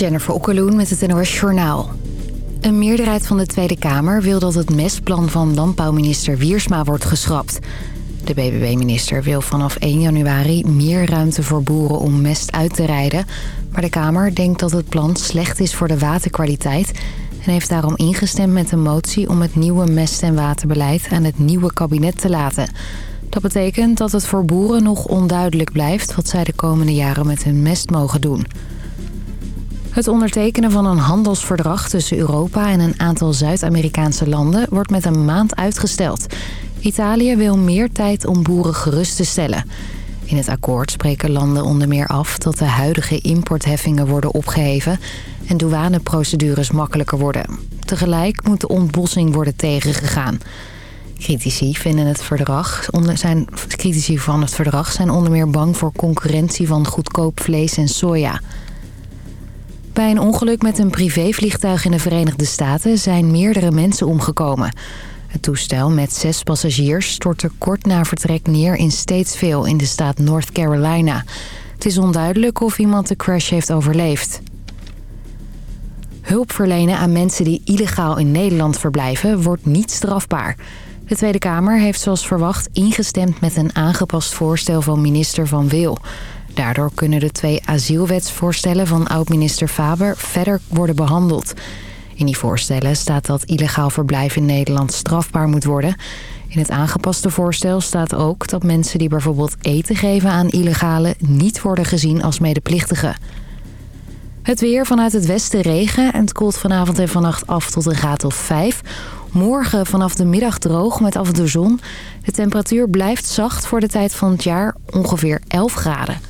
Jennifer Okkeloen met het NOS Journaal. Een meerderheid van de Tweede Kamer wil dat het mestplan van landbouwminister Wiersma wordt geschrapt. De BBB-minister wil vanaf 1 januari meer ruimte voor boeren om mest uit te rijden. Maar de Kamer denkt dat het plan slecht is voor de waterkwaliteit... en heeft daarom ingestemd met een motie om het nieuwe mest- en waterbeleid aan het nieuwe kabinet te laten... Dat betekent dat het voor boeren nog onduidelijk blijft... wat zij de komende jaren met hun mest mogen doen. Het ondertekenen van een handelsverdrag tussen Europa en een aantal Zuid-Amerikaanse landen... wordt met een maand uitgesteld. Italië wil meer tijd om boeren gerust te stellen. In het akkoord spreken landen onder meer af dat de huidige importheffingen worden opgeheven... en douaneprocedures makkelijker worden. Tegelijk moet de ontbossing worden tegengegaan... Critici, vinden het verdrag, zijn, critici van het verdrag zijn onder meer bang voor concurrentie van goedkoop vlees en soja. Bij een ongeluk met een privévliegtuig in de Verenigde Staten zijn meerdere mensen omgekomen. Het toestel met zes passagiers stortte kort na vertrek neer in Statesville in de staat North Carolina. Het is onduidelijk of iemand de crash heeft overleefd. Hulp verlenen aan mensen die illegaal in Nederland verblijven wordt niet strafbaar. De Tweede Kamer heeft zoals verwacht ingestemd met een aangepast voorstel van minister Van Wil. Daardoor kunnen de twee asielwetsvoorstellen van oud-minister Faber verder worden behandeld. In die voorstellen staat dat illegaal verblijf in Nederland strafbaar moet worden. In het aangepaste voorstel staat ook dat mensen die bijvoorbeeld eten geven aan illegale... niet worden gezien als medeplichtigen. Het weer vanuit het westen regen en het koelt vanavond en vannacht af tot een graad of 5. Morgen vanaf de middag droog met af en toe zon. De temperatuur blijft zacht voor de tijd van het jaar, ongeveer 11 graden.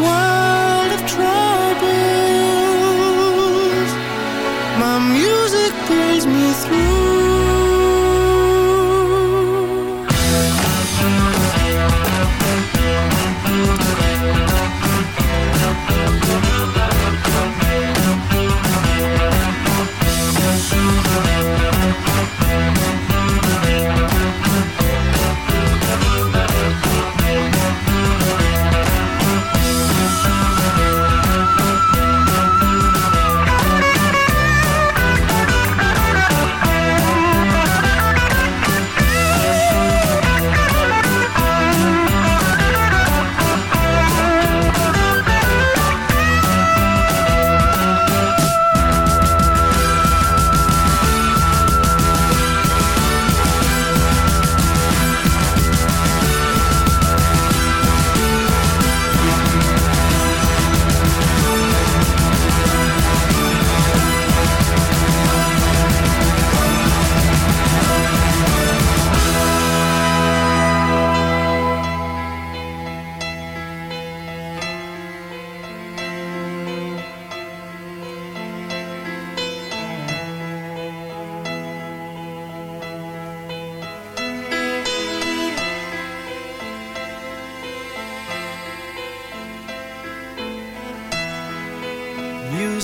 through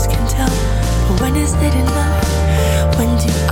Hearts can tell. When is it enough? When do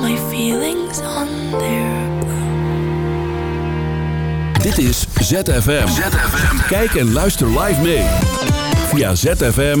my feelings on their Dit is ZFM. ZFM. Kijk en luister live mee. Via zfm-live.nl